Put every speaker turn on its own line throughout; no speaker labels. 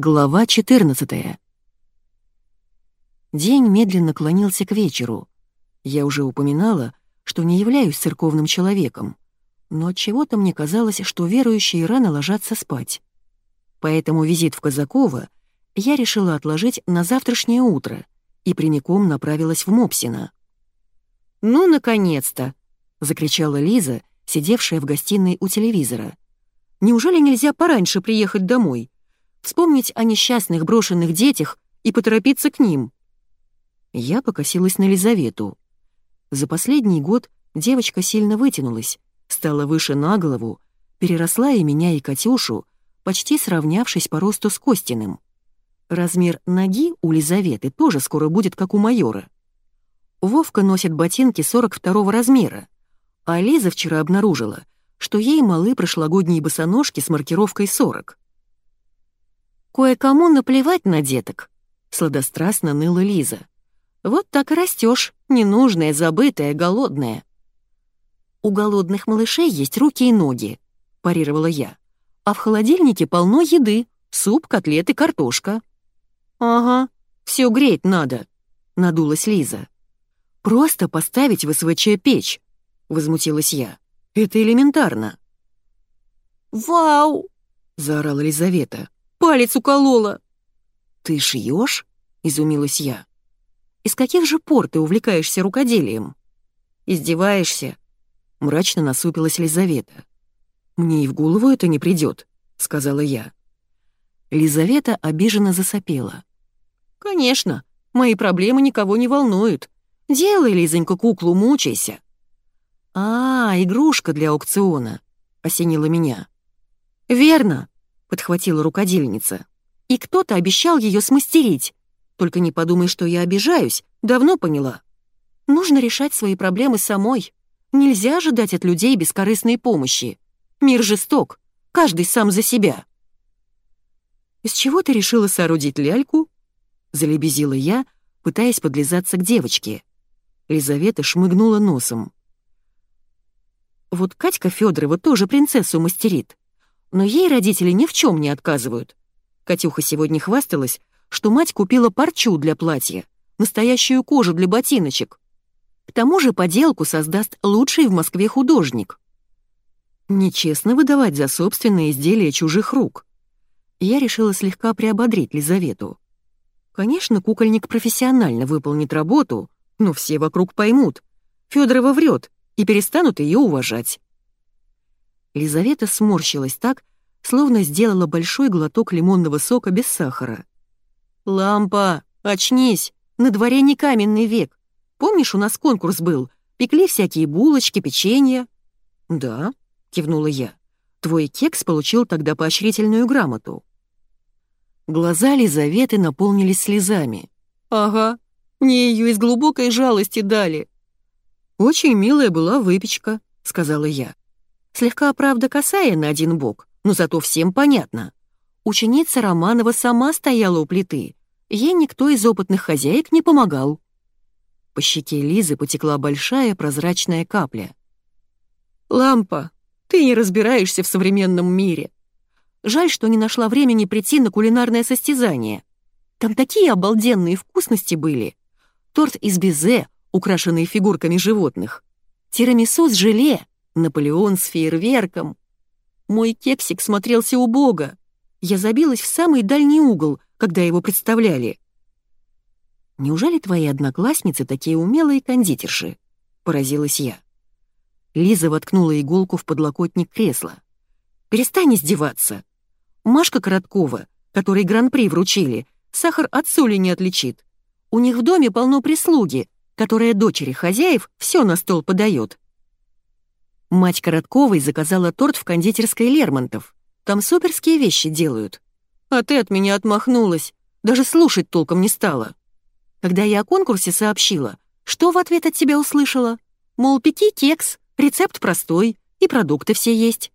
Глава 14 День медленно клонился к вечеру. Я уже упоминала, что не являюсь церковным человеком, но от чего-то мне казалось, что верующие рано ложатся спать. Поэтому визит в Казакова я решила отложить на завтрашнее утро и прямиком направилась в Мопсино. «Ну, наконец-то!» — закричала Лиза, сидевшая в гостиной у телевизора. «Неужели нельзя пораньше приехать домой?» Вспомнить о несчастных брошенных детях и поторопиться к ним. Я покосилась на Лизавету. За последний год девочка сильно вытянулась, стала выше на голову, переросла и меня, и Катюшу, почти сравнявшись по росту с Костиным. Размер ноги у Лизаветы тоже скоро будет как у майора. Вовка носит ботинки 42 размера, а Лиза вчера обнаружила, что ей малы прошлогодние босоножки с маркировкой 40. «Кое-кому наплевать на деток», — сладострастно ныла Лиза. «Вот так и растешь, ненужная, забытая, голодная». «У голодных малышей есть руки и ноги», — парировала я. «А в холодильнике полно еды, суп, котлеты, картошка». «Ага, все греть надо», — надулась Лиза. «Просто поставить в СВЧ печь», — возмутилась я. «Это элементарно».
«Вау!» — заорала Лизавета. Палец уколола!»
«Ты шьешь? изумилась я. «Из каких же пор ты увлекаешься рукоделием?»
«Издеваешься?»
— мрачно насупилась Лизавета. «Мне и в голову это не придет, сказала я. Лизавета обиженно засопела.
«Конечно, мои проблемы никого не волнуют. Делай, Лизонька, куклу, мучайся».
«А, игрушка для аукциона», — осенила меня.
«Верно», — подхватила рукодельница. «И кто-то обещал ее смастерить. Только не подумай, что я обижаюсь, давно поняла. Нужно решать свои проблемы самой. Нельзя ожидать от людей бескорыстной помощи. Мир жесток, каждый сам за себя».
«Из чего ты решила соорудить ляльку?» — залебезила я, пытаясь подлизаться к девочке. Лизавета шмыгнула носом. «Вот Катька Федорова тоже принцессу мастерит. Но ей родители ни в чем не отказывают. Катюха сегодня хвасталась, что мать купила парчу для платья, настоящую кожу для ботиночек. К тому же поделку создаст лучший в Москве художник. Нечестно выдавать за собственные изделия чужих рук. Я решила слегка приободрить Лизавету. Конечно, кукольник профессионально выполнит работу, но все вокруг поймут. Федорова врет и перестанут ее уважать. Лизавета сморщилась так, словно сделала большой глоток лимонного сока без сахара. «Лампа, очнись! На дворе не каменный век. Помнишь, у нас конкурс был? Пекли всякие булочки, печенье?» «Да», — кивнула я. «Твой кекс получил тогда поощрительную грамоту». Глаза Лизаветы наполнились слезами.
«Ага, мне ее из глубокой жалости дали».
«Очень милая была выпечка», — сказала я. Слегка, правда, косая на один бок, но зато всем понятно. Ученица Романова сама стояла у плиты. Ей никто из опытных хозяек не помогал. По щеке Лизы потекла большая прозрачная капля.
«Лампа, ты не разбираешься в современном мире. Жаль, что не нашла времени прийти на кулинарное состязание. Там такие обалденные вкусности были. Торт из безе, украшенный фигурками животных. Тирамису с желе, Наполеон с фейерверком. Мой кексик смотрелся убого. Я забилась в самый дальний угол, когда его представляли.
«Неужели твои одноклассницы такие умелые кондитерши?» — поразилась я. Лиза воткнула иголку в подлокотник кресла. «Перестань издеваться. Машка Короткова, которой гран-при вручили, сахар от соли не отличит. У них в доме полно прислуги, которая дочери хозяев все на стол подает. Мать Коротковой заказала торт в кондитерской Лермонтов. Там суперские вещи делают. А ты от меня отмахнулась, даже слушать толком не стала. Когда я о конкурсе сообщила, что в ответ от тебя услышала? Мол, пеки кекс, рецепт простой, и продукты все есть.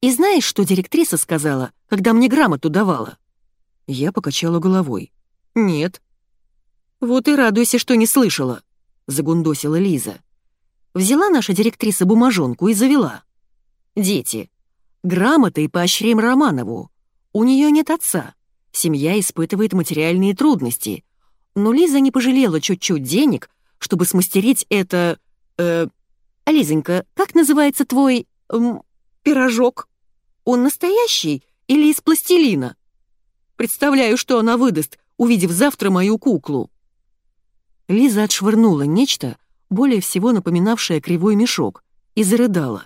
И знаешь, что директриса сказала, когда мне грамоту давала? Я покачала головой. Нет. Вот и радуйся, что не слышала, загундосила Лиза. Взяла наша директриса бумажонку и завела. «Дети, грамотой поощрим Романову. У нее нет отца.
семья испытывает материальные трудности, но Лиза не пожалела чуть-чуть денег, чтобы смастерить это... Э, Лизонька, как называется твой... Эм, пирожок? Он настоящий или из пластилина? Представляю, что она выдаст, увидев завтра мою куклу». Лиза отшвырнула нечто, более всего напоминавшее кривой мешок, и зарыдала.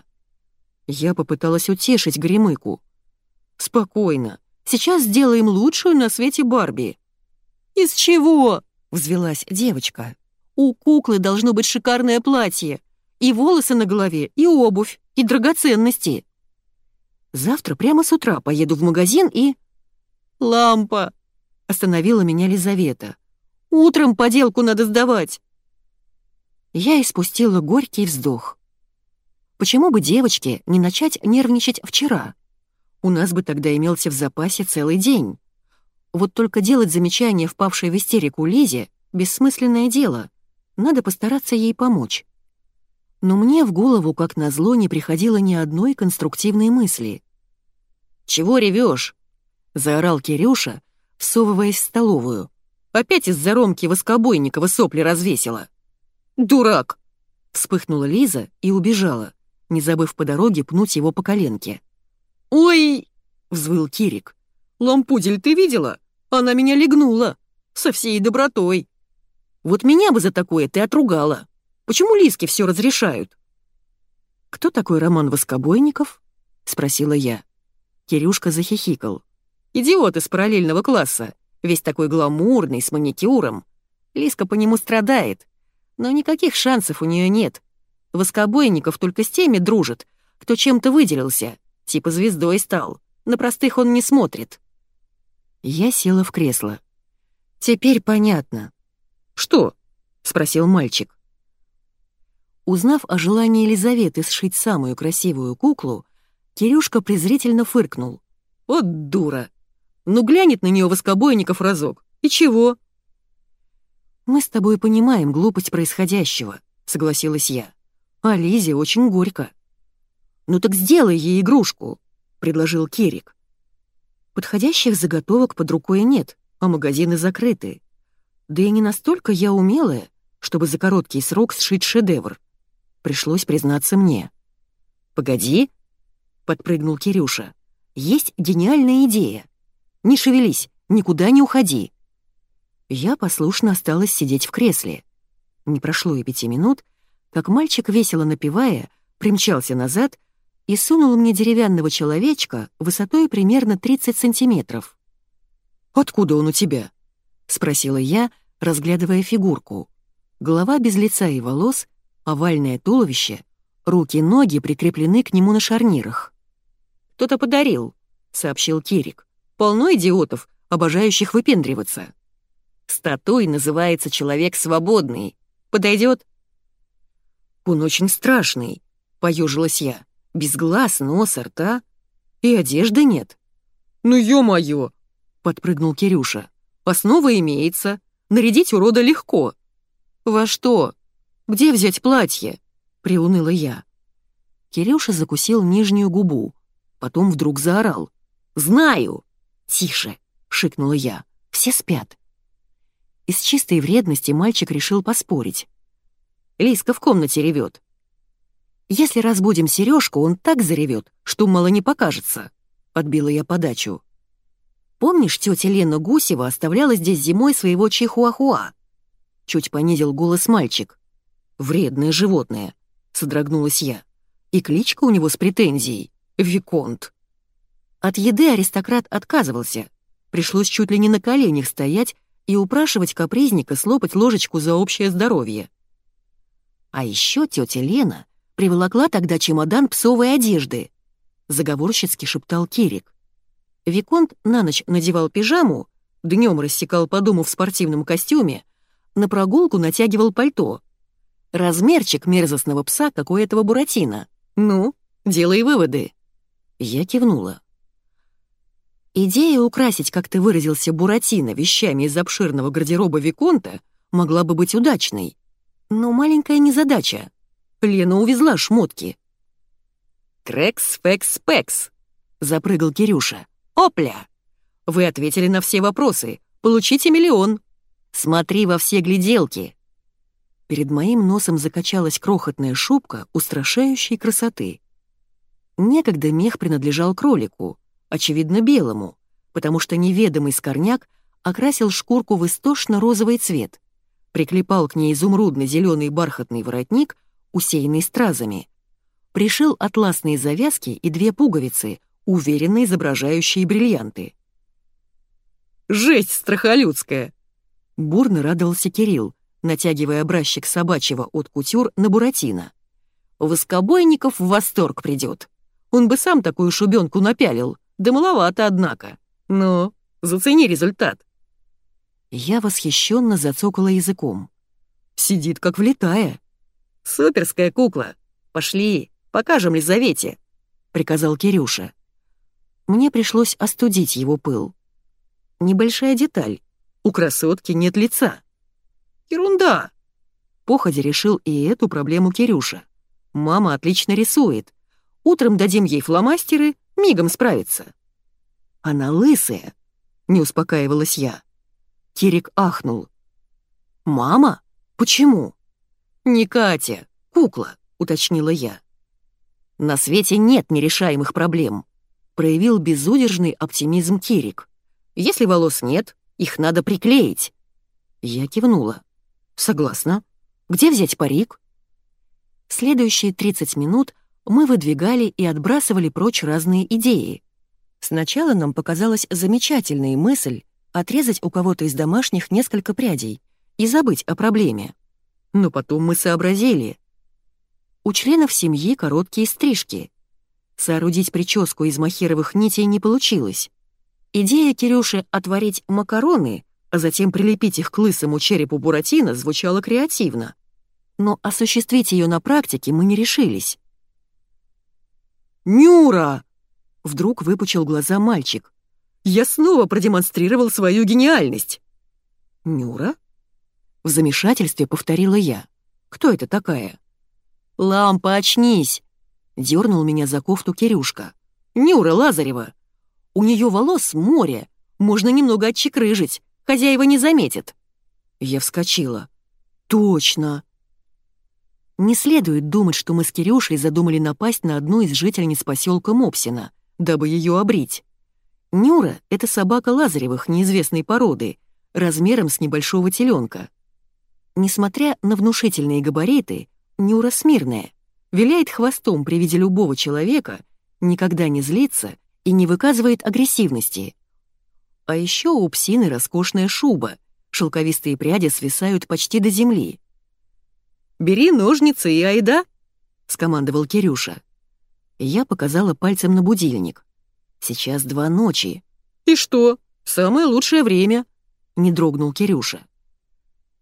Я попыталась утешить Гремыку. «Спокойно. Сейчас сделаем лучшую на свете Барби». «Из чего?» — взвелась девочка. «У куклы должно быть шикарное платье, и волосы на голове, и обувь, и драгоценности. Завтра прямо с утра поеду в магазин и...» «Лампа!» — остановила меня Лизавета. «Утром поделку надо сдавать!» Я испустила горький вздох. Почему бы девочке не начать нервничать вчера? У нас бы тогда имелся в запасе целый день. Вот только делать замечание впавшей в истерику Лизе — бессмысленное дело. Надо постараться ей помочь. Но мне в голову, как назло, не приходило ни одной конструктивной мысли. «Чего ревешь? заорал Кирюша, всовываясь в столовую. «Опять из-за Ромки Воскобойникова сопли развесила!» «Дурак!» — вспыхнула Лиза и убежала, не забыв по дороге пнуть его по коленке. «Ой!» — взвыл Кирик. «Лампудель, ты видела? Она меня легнула. Со всей добротой. Вот меня бы за такое ты отругала. Почему Лизке все разрешают?» «Кто такой Роман Воскобойников?» — спросила я. Кирюшка захихикал. «Идиот из параллельного класса. Весь такой гламурный, с маникюром. Лизка по нему страдает. Но никаких шансов у нее нет. Воскобойников только с теми дружит, кто чем-то выделился. Типа звездой стал. На простых он не смотрит. Я села в кресло. Теперь понятно. «Что?» — спросил мальчик. Узнав о желании Елизаветы сшить самую красивую куклу, Кирюшка презрительно фыркнул. «Вот дура! Ну глянет на нее воскобойников разок. И чего?» «Мы с тобой понимаем глупость происходящего», — согласилась я. «А Лизе очень горько». «Ну так сделай ей игрушку», — предложил Кирик. Подходящих заготовок под рукой нет, а магазины закрыты. Да и не настолько я умелая, чтобы за короткий срок сшить шедевр. Пришлось признаться мне. «Погоди», — подпрыгнул Кирюша, — «есть гениальная идея. Не шевелись, никуда не уходи». Я послушно осталась сидеть в кресле. Не прошло и пяти минут, как мальчик, весело напевая, примчался назад и сунул мне деревянного человечка высотой примерно 30 сантиметров. «Откуда он у тебя?» — спросила я, разглядывая фигурку. Голова без лица и волос, овальное туловище, руки-ноги прикреплены к нему на шарнирах. «Кто-то подарил», — сообщил Кирик. «Полно идиотов, обожающих выпендриваться». «Статуй называется «Человек свободный». Подойдет?» «Он очень страшный», — поежилась я. «Без глаз, носа, рта. И одежды нет». «Ну, ё-моё!» — подпрыгнул Кирюша. «Основа имеется. Нарядить урода легко». «Во что? Где взять платье?» — приуныла я. Кирюша закусил нижнюю губу, потом вдруг заорал. «Знаю!» «Тише!» — шикнула я. «Все спят». Из чистой вредности мальчик решил поспорить. Лиска в комнате ревет. «Если разбудим Сережку, он так заревет, что мало не покажется», — подбила я подачу. «Помнишь, тетя Лена Гусева оставляла здесь зимой своего чихуахуа?» Чуть понизил голос мальчик. «Вредное животное», — содрогнулась я. «И кличка у него с претензией — Виконт». От еды аристократ отказывался. Пришлось чуть ли не на коленях стоять и упрашивать капризника слопать ложечку за общее здоровье. А еще тетя Лена приволокла тогда чемодан псовой одежды, заговорщицки шептал Кирик. Виконт на ночь надевал пижаму, днем рассекал по дому в спортивном костюме, на прогулку натягивал пальто. Размерчик мерзостного пса, как у этого Буратино. Ну, делай выводы. Я кивнула. Идея украсить, как ты выразился, Буратино вещами из обширного гардероба Виконта могла бы быть удачной. Но маленькая незадача. Лена увезла шмотки. «Трекс, фекс, пекс!» — запрыгал Кирюша. «Опля! Вы ответили на все вопросы. Получите миллион. Смотри во все гляделки». Перед моим носом закачалась крохотная шубка устрашающей красоты. Некогда мех принадлежал кролику, очевидно белому, потому что неведомый скорняк окрасил шкурку в истошно-розовый цвет, приклепал к ней изумрудно-зеленый бархатный воротник, усеянный стразами, пришил атласные завязки и две пуговицы, уверенно изображающие бриллианты. «Жесть страхолюдская!» Бурно радовался Кирилл, натягивая образчик собачьего от кутюр на Буратино. «Воскобойников в восторг придет. Он бы сам такую шубенку напялил, да маловато, однако. Но зацени результат». Я восхищенно зацокала языком. Сидит как влетая. «Суперская кукла! Пошли, покажем Лизавете!» — приказал Кирюша. Мне пришлось остудить его пыл. Небольшая деталь. У красотки нет лица. Ерунда. Походя решил и эту проблему Кирюша. Мама отлично рисует. Утром дадим ей фломастеры, мигом справится. Она лысая, не успокаивалась я. Кирик ахнул. «Мама? Почему?» «Не Катя, кукла», — уточнила я. «На свете нет нерешаемых проблем», — проявил безудержный оптимизм Кирик. «Если волос нет, их надо приклеить». Я кивнула. «Согласна. Где взять парик?» Следующие 30 минут мы выдвигали и отбрасывали прочь разные идеи. Сначала нам показалась замечательная мысль отрезать у кого-то из домашних несколько прядей и забыть о проблеме. Но потом мы сообразили. У членов семьи короткие стрижки. Соорудить прическу из махеровых нитей не получилось. Идея Кирюши отварить макароны, а затем прилепить их к лысому черепу Буратино звучала креативно. Но осуществить ее на практике мы не решились. «Нюра!» — вдруг выпучил глаза мальчик. «Я снова продемонстрировал свою гениальность!» «Нюра?» В замешательстве повторила я. «Кто это такая?» «Лампа, очнись!» — дернул меня за кофту Кирюшка. «Нюра Лазарева! У нее волос море, можно немного отчекрыжить, хозяева не заметят». Я вскочила. «Точно!» Не следует думать, что мы с Кирюшей задумали напасть на одну из жительниц поселка Мопсина, дабы ее обрить. Нюра — это собака Лазаревых неизвестной породы, размером с небольшого теленка. Несмотря на внушительные габариты, Нюра смирная, виляет хвостом при виде любого человека, никогда не злится и не выказывает агрессивности. А еще у псины роскошная шуба, шелковистые пряди свисают почти до земли. «Бери ножницы и айда!» — скомандовал Кирюша. Я показала пальцем на будильник. «Сейчас два ночи». «И что? Самое лучшее время!» — не дрогнул Кирюша.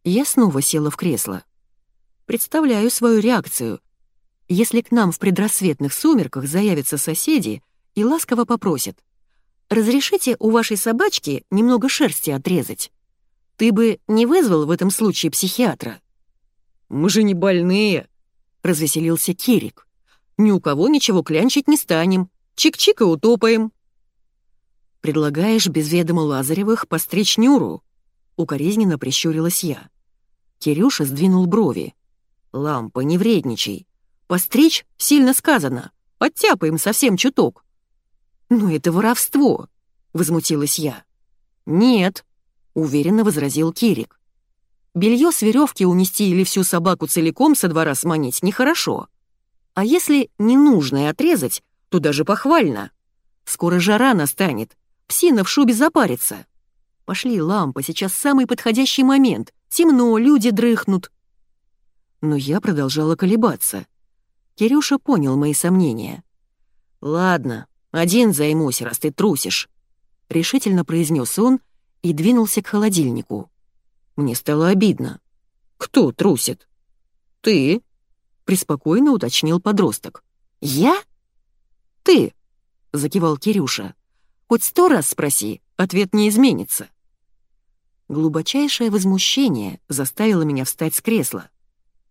Я снова села в кресло. Представляю свою реакцию, если к нам в предрассветных сумерках заявятся соседи и ласково попросят «Разрешите у вашей собачки немного шерсти отрезать? Ты бы не вызвал в этом случае психиатра?» «Мы же не больные», — развеселился Кирик. «Ни у кого ничего клянчить не станем. Чик-чик и утопаем». «Предлагаешь без ведома Лазаревых постричь Нюру?» — укоризненно прищурилась я. Кирюша сдвинул брови. «Лампа, не вредничай. Постричь сильно сказано. Оттяпаем совсем чуток». «Но это воровство», — возмутилась я. «Нет», — уверенно возразил Кирик. Белье с веревки унести или всю собаку целиком со двора сманить нехорошо. А если ненужное отрезать, то даже похвально. Скоро жара настанет, псина в шубе запарится. Пошли, лампа, сейчас самый подходящий момент. Темно, люди дрыхнут. Но я продолжала колебаться. Кирюша понял мои сомнения. «Ладно, один займусь, раз ты трусишь», — решительно произнес он и двинулся к холодильнику. Мне стало обидно. «Кто трусит?» «Ты», — преспокойно уточнил подросток. «Я?» «Ты», — закивал Кирюша. «Хоть сто раз спроси, ответ не изменится». Глубочайшее возмущение заставило меня встать с кресла.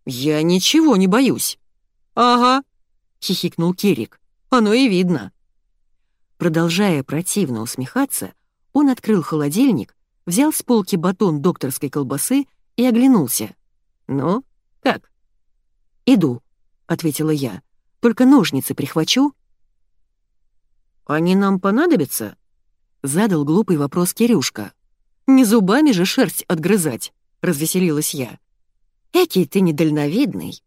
«Я ничего не боюсь». «Ага», — хихикнул Кирик. «Оно и видно». Продолжая противно усмехаться,
Он открыл холодильник, взял с полки батон докторской колбасы и оглянулся. «Ну, как?» «Иду», — ответила я. «Только ножницы прихвачу».
«Они нам понадобятся?»
— задал глупый вопрос Кирюшка. «Не зубами же шерсть отгрызать», — развеселилась я. «Экий ты недальновидный»,